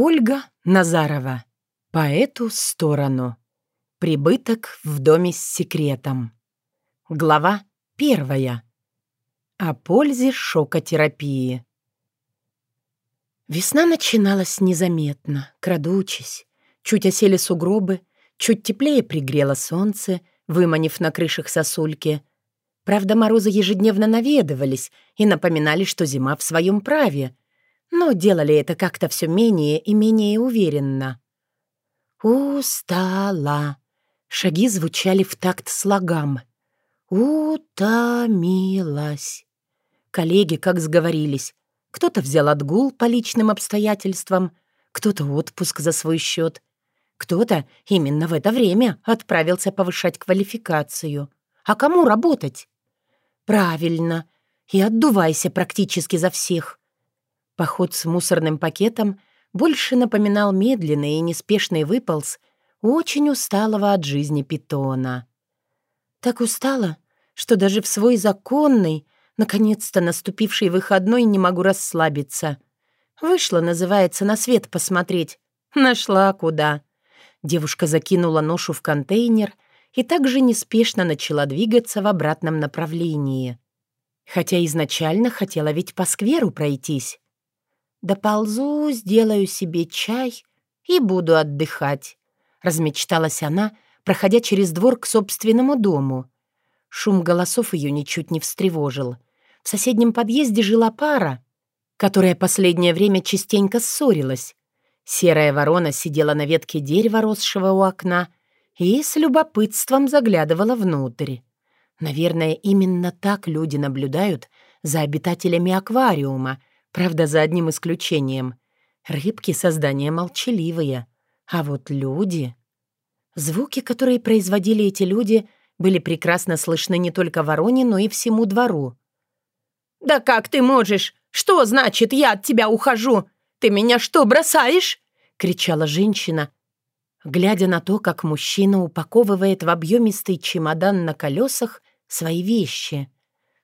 Ольга Назарова. По эту сторону. Прибыток в доме с секретом. Глава первая. О пользе шокотерапии. Весна начиналась незаметно, крадучись. Чуть осели сугробы, чуть теплее пригрело солнце, выманив на крышах сосульки. Правда, морозы ежедневно наведывались и напоминали, что зима в своем праве, но делали это как-то все менее и менее уверенно. «Устала». Шаги звучали в такт слогам. «Утомилась». Коллеги как сговорились. Кто-то взял отгул по личным обстоятельствам, кто-то отпуск за свой счет, кто-то именно в это время отправился повышать квалификацию. А кому работать? Правильно. И отдувайся практически за всех. Поход с мусорным пакетом больше напоминал медленный и неспешный выполз очень усталого от жизни питона. Так устала, что даже в свой законный, наконец-то наступивший выходной не могу расслабиться. Вышла, называется, на свет посмотреть. Нашла куда. Девушка закинула ношу в контейнер и также неспешно начала двигаться в обратном направлении. Хотя изначально хотела ведь по скверу пройтись. «Доползу, сделаю себе чай и буду отдыхать», — размечталась она, проходя через двор к собственному дому. Шум голосов ее ничуть не встревожил. В соседнем подъезде жила пара, которая последнее время частенько ссорилась. Серая ворона сидела на ветке дерева, росшего у окна, и с любопытством заглядывала внутрь. Наверное, именно так люди наблюдают за обитателями аквариума, Правда, за одним исключением. Рыбки — создания молчаливые. А вот люди... Звуки, которые производили эти люди, были прекрасно слышны не только вороне, но и всему двору. «Да как ты можешь? Что значит «я от тебя ухожу»? Ты меня что, бросаешь?» — кричала женщина, глядя на то, как мужчина упаковывает в объемистый чемодан на колесах свои вещи.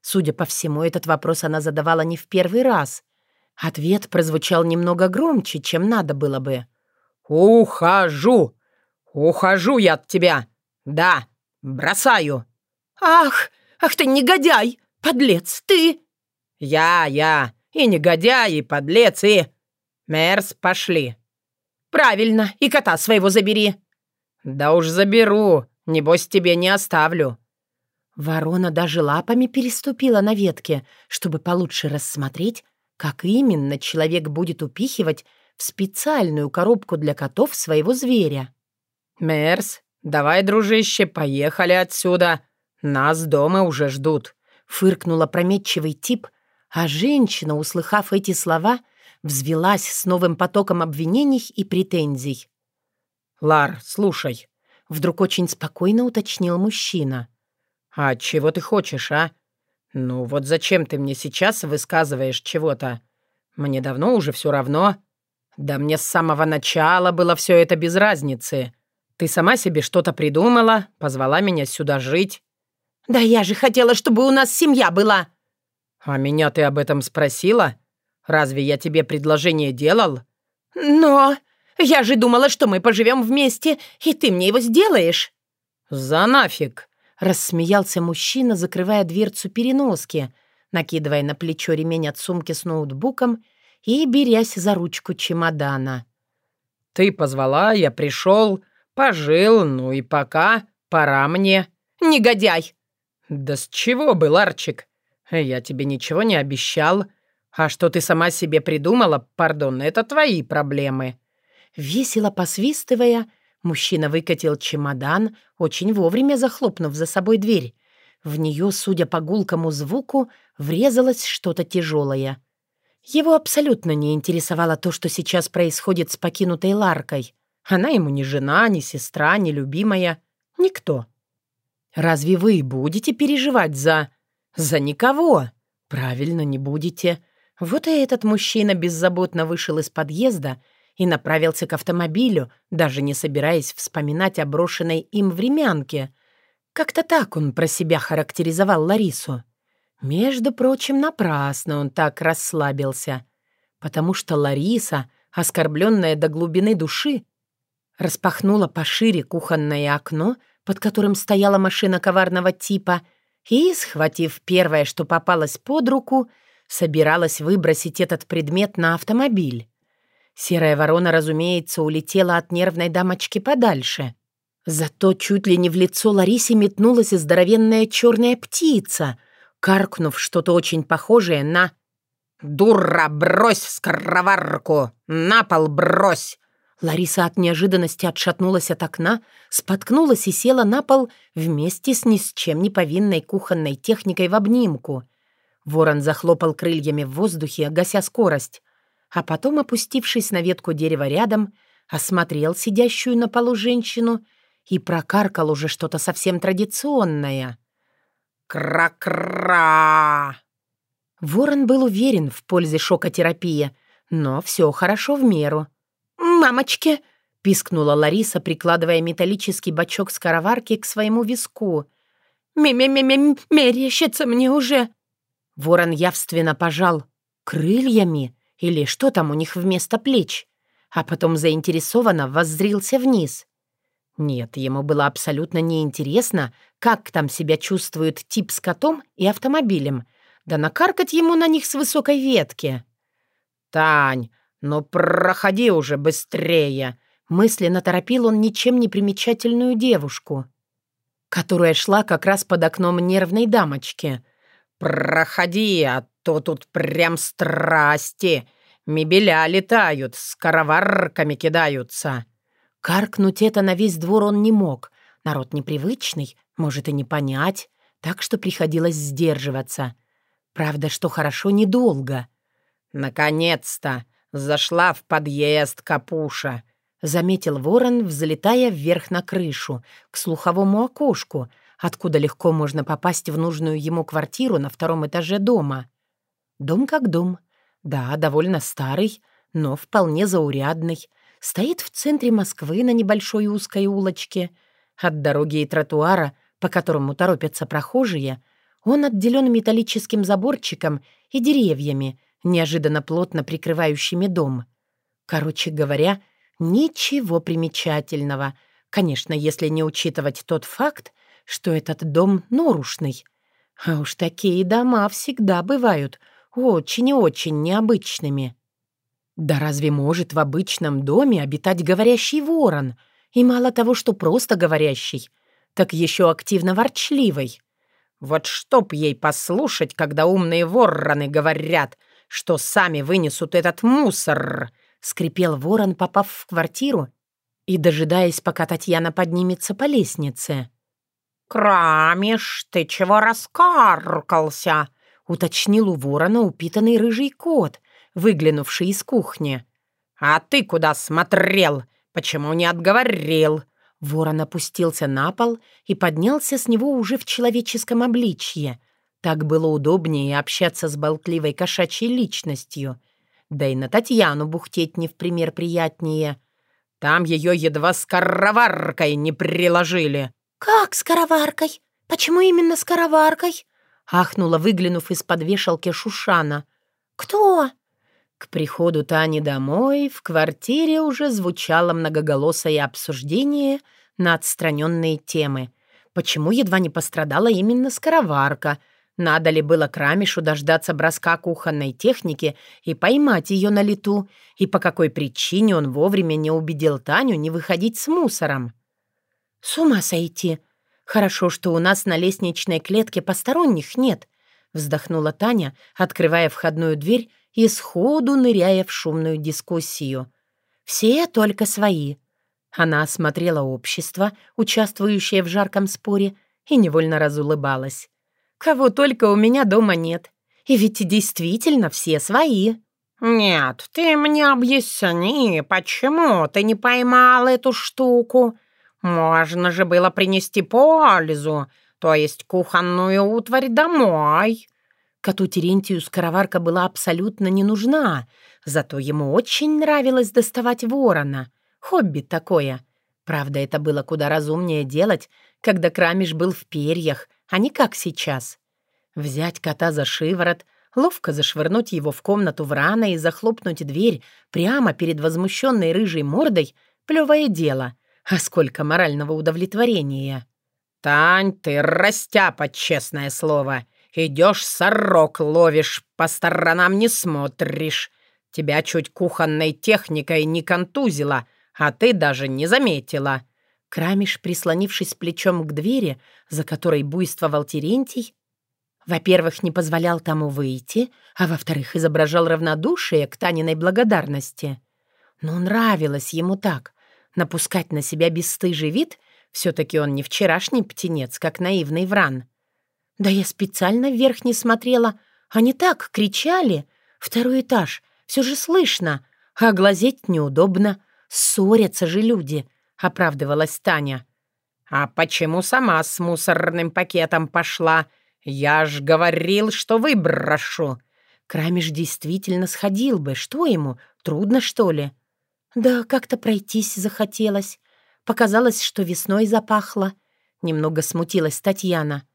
Судя по всему, этот вопрос она задавала не в первый раз — Ответ прозвучал немного громче, чем надо было бы. «Ухожу! Ухожу я от тебя! Да, бросаю!» «Ах, ах ты негодяй! Подлец, ты!» «Я, я, и негодяй, и подлец, и...» «Мерс, пошли!» «Правильно, и кота своего забери!» «Да уж заберу, небось тебе не оставлю!» Ворона даже лапами переступила на ветке, чтобы получше рассмотреть, как именно человек будет упихивать в специальную коробку для котов своего зверя. «Мерс, давай, дружище, поехали отсюда. Нас дома уже ждут», — фыркнул опрометчивый тип, а женщина, услыхав эти слова, взвелась с новым потоком обвинений и претензий. «Лар, слушай», — вдруг очень спокойно уточнил мужчина. «А чего ты хочешь, а? «Ну вот зачем ты мне сейчас высказываешь чего-то? Мне давно уже все равно. Да мне с самого начала было все это без разницы. Ты сама себе что-то придумала, позвала меня сюда жить». «Да я же хотела, чтобы у нас семья была!» «А меня ты об этом спросила? Разве я тебе предложение делал?» «Но я же думала, что мы поживем вместе, и ты мне его сделаешь». «За нафиг!» Рассмеялся мужчина, закрывая дверцу переноски, накидывая на плечо ремень от сумки с ноутбуком и берясь за ручку чемодана. «Ты позвала, я пришел, пожил, ну и пока, пора мне». «Негодяй!» «Да с чего был, Арчик? Я тебе ничего не обещал. А что ты сама себе придумала, пардон, это твои проблемы». Весело посвистывая, Мужчина выкатил чемодан, очень вовремя захлопнув за собой дверь. В нее, судя по гулкому звуку, врезалось что-то тяжелое. Его абсолютно не интересовало то, что сейчас происходит с покинутой Ларкой. Она ему ни жена, ни сестра, ни любимая. Никто. Разве вы будете переживать за... за никого? Правильно, не будете. Вот и этот мужчина беззаботно вышел из подъезда и направился к автомобилю, даже не собираясь вспоминать о брошенной им времянке. Как-то так он про себя характеризовал Ларису. Между прочим, напрасно он так расслабился, потому что Лариса оскорбленная до глубины души, распахнула пошире кухонное окно, под которым стояла машина коварного типа, и, схватив первое, что попалось под руку, собиралась выбросить этот предмет на автомобиль. Серая ворона, разумеется, улетела от нервной дамочки подальше. Зато чуть ли не в лицо Ларисе метнулась здоровенная черная птица, каркнув что-то очень похожее на «Дура, брось скороварку! На пол брось!» Лариса от неожиданности отшатнулась от окна, споткнулась и села на пол вместе с ни с чем не повинной кухонной техникой в обнимку. Ворон захлопал крыльями в воздухе, гася скорость, а потом, опустившись на ветку дерева рядом, осмотрел сидящую на полу женщину и прокаркал уже что-то совсем традиционное. «Кра-кра!» Ворон был уверен в пользе шокотерапии, но все хорошо в меру. «Мамочки!» — пискнула Лариса, прикладывая металлический бачок скороварки к своему виску. «Ме-ме-ме-ме, мерещится мне уже!» Ворон явственно пожал крыльями или что там у них вместо плеч, а потом заинтересованно воззрился вниз. Нет, ему было абсолютно неинтересно, как там себя чувствует тип с котом и автомобилем, да накаркать ему на них с высокой ветки. «Тань, ну проходи уже быстрее!» Мысленно торопил он ничем не примечательную девушку, которая шла как раз под окном нервной дамочки. «Проходи, а то тут прям страсти! Мебеля летают, с караварками кидаются!» Каркнуть это на весь двор он не мог. Народ непривычный, может и не понять, так что приходилось сдерживаться. Правда, что хорошо недолго. «Наконец-то! Зашла в подъезд Капуша!» — заметил ворон, взлетая вверх на крышу, к слуховому окошку, откуда легко можно попасть в нужную ему квартиру на втором этаже дома. Дом как дом. Да, довольно старый, но вполне заурядный. Стоит в центре Москвы на небольшой узкой улочке. От дороги и тротуара, по которому торопятся прохожие — он отделен металлическим заборчиком и деревьями, неожиданно плотно прикрывающими дом. Короче говоря, ничего примечательного. Конечно, если не учитывать тот факт, что этот дом норушный. А уж такие дома всегда бывают очень и очень необычными. Да разве может в обычном доме обитать говорящий ворон? И мало того, что просто говорящий, так еще активно ворчливый. Вот чтоб ей послушать, когда умные вороны говорят, что сами вынесут этот мусор!» — скрипел ворон, попав в квартиру и дожидаясь, пока Татьяна поднимется по лестнице. «Крамиш, ты чего раскаркался?» — уточнил у ворона упитанный рыжий кот, выглянувший из кухни. «А ты куда смотрел? Почему не отговорил?» Ворон опустился на пол и поднялся с него уже в человеческом обличье. Так было удобнее общаться с болтливой кошачьей личностью. Да и на Татьяну бухтеть не в пример приятнее. Там ее едва скороваркой не приложили. «Как скороваркой? Почему именно скороваркой?» Ахнула, выглянув из-под вешалки Шушана. «Кто?» К приходу Тани домой в квартире уже звучало многоголосое обсуждение на отстраненные темы. Почему едва не пострадала именно скороварка? Надо ли было Крамишу дождаться броска кухонной техники и поймать ее на лету? И по какой причине он вовремя не убедил Таню не выходить с мусором? «С ума сойти! Хорошо, что у нас на лестничной клетке посторонних нет», вздохнула Таня, открывая входную дверь и сходу ныряя в шумную дискуссию. «Все только свои». Она осмотрела общество, участвующее в жарком споре, и невольно разулыбалась. «Кого только у меня дома нет. И ведь действительно все свои». «Нет, ты мне объясни, почему ты не поймал эту штуку? Можно же было принести пользу, то есть кухонную утварь домой». Коту Терентию скороварка была абсолютно не нужна, зато ему очень нравилось доставать ворона. Хобби такое. Правда, это было куда разумнее делать, когда Крамиш был в перьях, а не как сейчас. Взять кота за шиворот, ловко зашвырнуть его в комнату Врана и захлопнуть дверь прямо перед возмущенной рыжей мордой — плевое дело. А сколько морального удовлетворения! «Тань, ты растяпа, честное слово! Идешь сорок ловишь, по сторонам не смотришь. Тебя чуть кухонной техникой не контузило, а ты даже не заметила». Крамиш, прислонившись плечом к двери, за которой буйствовал Терентий, во-первых, не позволял тому выйти, а во-вторых, изображал равнодушие к Таниной благодарности. Но нравилось ему так. Напускать на себя бесстыжий вид все-таки он не вчерашний птенец, как наивный вран. Да я специально вверх не смотрела. Они так кричали. Второй этаж. Все же слышно. А глазеть неудобно. Ссорятся же люди. — оправдывалась Таня. «А почему сама с мусорным пакетом пошла? Я ж говорил, что выброшу». Крамиш действительно сходил бы. Что ему? Трудно, что ли? Да, как-то пройтись захотелось. Показалось, что весной запахло. Немного смутилась Татьяна.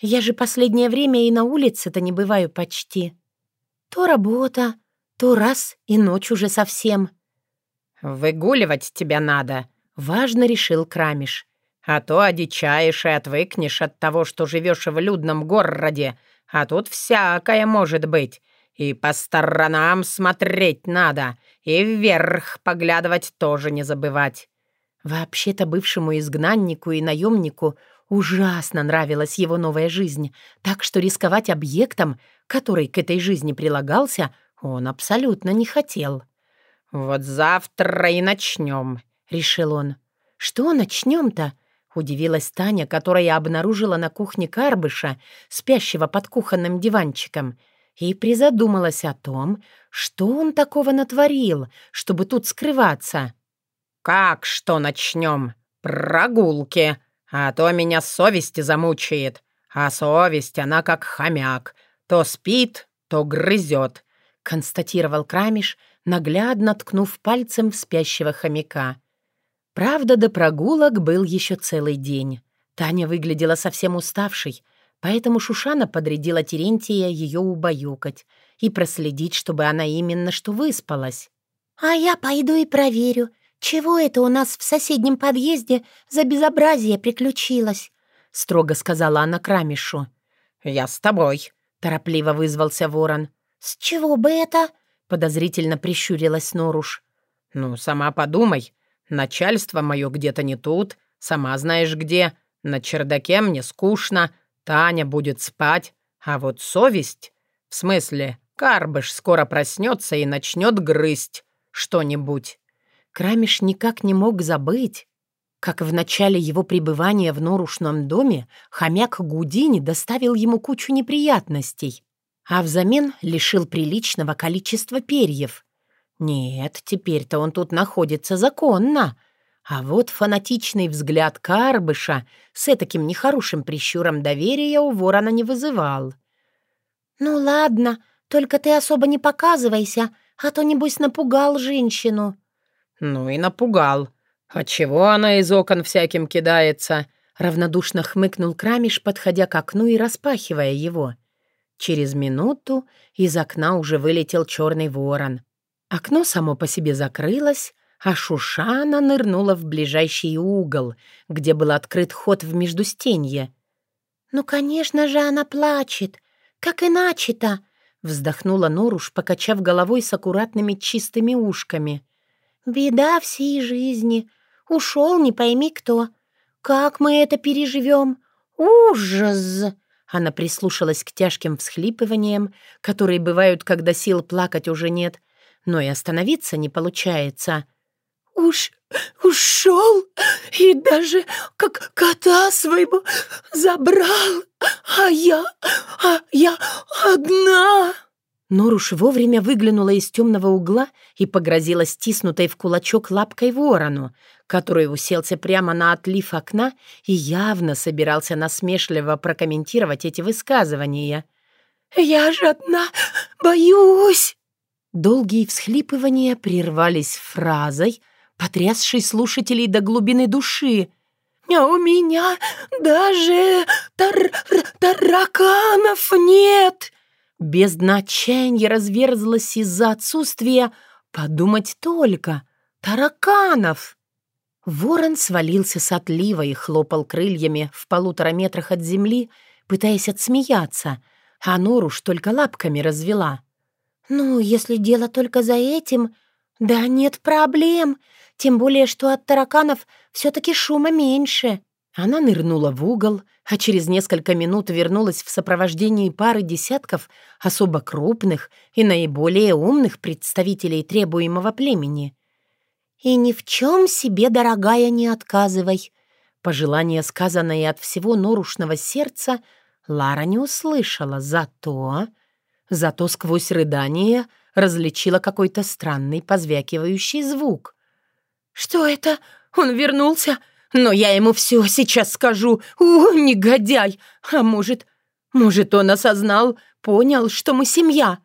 Я же последнее время и на улице-то не бываю почти. То работа, то раз и ночь уже совсем. «Выгуливать тебя надо», Важно решил Крамиш. «А то одичаешь и отвыкнешь от того, что живешь в людном городе, а тут всякое может быть. И по сторонам смотреть надо, и вверх поглядывать тоже не забывать». Вообще-то бывшему изгнаннику и наемнику ужасно нравилась его новая жизнь, так что рисковать объектом, который к этой жизни прилагался, он абсолютно не хотел. «Вот завтра и начнем», — решил он. «Что начнем-то?» — удивилась Таня, которая обнаружила на кухне Карбыша, спящего под кухонным диванчиком, и призадумалась о том, что он такого натворил, чтобы тут скрываться. «Как что начнем? Прогулки, а то меня совесть замучает, а совесть, она как хомяк, то спит, то грызет», — констатировал Крамиш, наглядно ткнув пальцем в спящего хомяка. Правда, до прогулок был еще целый день. Таня выглядела совсем уставшей, поэтому Шушана подрядила Терентия ее убаюкать и проследить, чтобы она именно что выспалась. «А я пойду и проверю, чего это у нас в соседнем подъезде за безобразие приключилось», — строго сказала она Крамишу. «Я с тобой», — торопливо вызвался ворон. «С чего бы это?» — подозрительно прищурилась Норуш. «Ну, сама подумай. Начальство мое где-то не тут, сама знаешь где. На чердаке мне скучно, Таня будет спать. А вот совесть... В смысле, Карбыш скоро проснется и начнет грызть что-нибудь. Крамиш никак не мог забыть, как в начале его пребывания в Норушном доме хомяк Гудини доставил ему кучу неприятностей, а взамен лишил приличного количества перьев. Нет, теперь-то он тут находится законно. А вот фанатичный взгляд Карбыша с таким нехорошим прищуром доверия у ворона не вызывал. «Ну ладно, только ты особо не показывайся, а то, небось, напугал женщину». «Ну и напугал. А чего она из окон всяким кидается?» Равнодушно хмыкнул Крамиш, подходя к окну и распахивая его. Через минуту из окна уже вылетел черный ворон. Окно само по себе закрылось, а Шушана нырнула в ближайший угол, где был открыт ход в междустенье. «Ну, конечно же, она плачет. Как иначе-то?» — вздохнула Норуш, покачав головой с аккуратными чистыми ушками. «Беда всей жизни. Ушел не пойми кто. Как мы это переживем? Ужас!» Она прислушалась к тяжким всхлипываниям, которые бывают, когда сил плакать уже нет, но и остановиться не получается. «Уж ушел и даже как кота своего забрал, а я, а я одна!» Норуш вовремя выглянула из темного угла и погрозила стиснутой в кулачок лапкой ворону, который уселся прямо на отлив окна и явно собирался насмешливо прокомментировать эти высказывания. «Я же одна боюсь!» Долгие всхлипывания прервались фразой, потрясшей слушателей до глубины души. «А у меня даже тар тараканов нет!» Бездна отчаяния разверзлась из-за отсутствия, подумать только, тараканов. Ворон свалился с отлива и хлопал крыльями в полутора метрах от земли, пытаясь отсмеяться, а Норуш только лапками развела. «Ну, если дело только за этим, да нет проблем, тем более, что от тараканов все-таки шума меньше». Она нырнула в угол, а через несколько минут вернулась в сопровождении пары десятков особо крупных и наиболее умных представителей требуемого племени. «И ни в чем себе, дорогая, не отказывай!» Пожелание, сказанное от всего норушного сердца, Лара не услышала, зато... Зато сквозь рыдание различила какой-то странный позвякивающий звук. «Что это? Он вернулся? Но я ему все сейчас скажу. У, негодяй! А может, может, он осознал, понял, что мы семья?»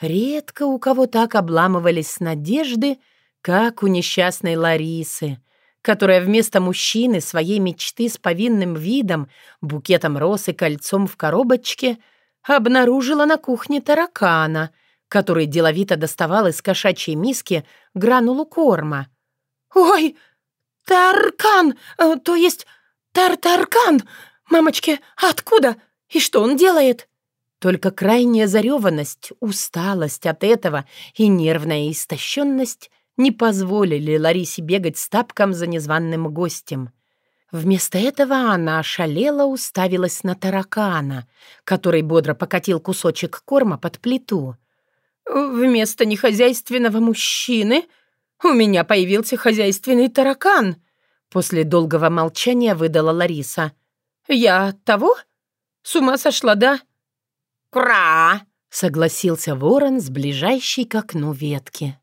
Редко у кого так обламывались надежды, как у несчастной Ларисы, которая вместо мужчины своей мечты с повинным видом, букетом роз и кольцом в коробочке обнаружила на кухне таракана, который деловито доставал из кошачьей миски гранулу корма. «Ой, «Таркан! Э, то есть Тартаркан! Мамочки, откуда? И что он делает?» Только крайняя зареванность, усталость от этого и нервная истощенность не позволили Ларисе бегать с тапком за незваным гостем. Вместо этого она ошалела уставилась на таракана, который бодро покатил кусочек корма под плиту. «Вместо нехозяйственного мужчины «У меня появился хозяйственный таракан», — после долгого молчания выдала Лариса. «Я того? С ума сошла, да?» «Кра!» — согласился ворон с ближайшей к окну ветки.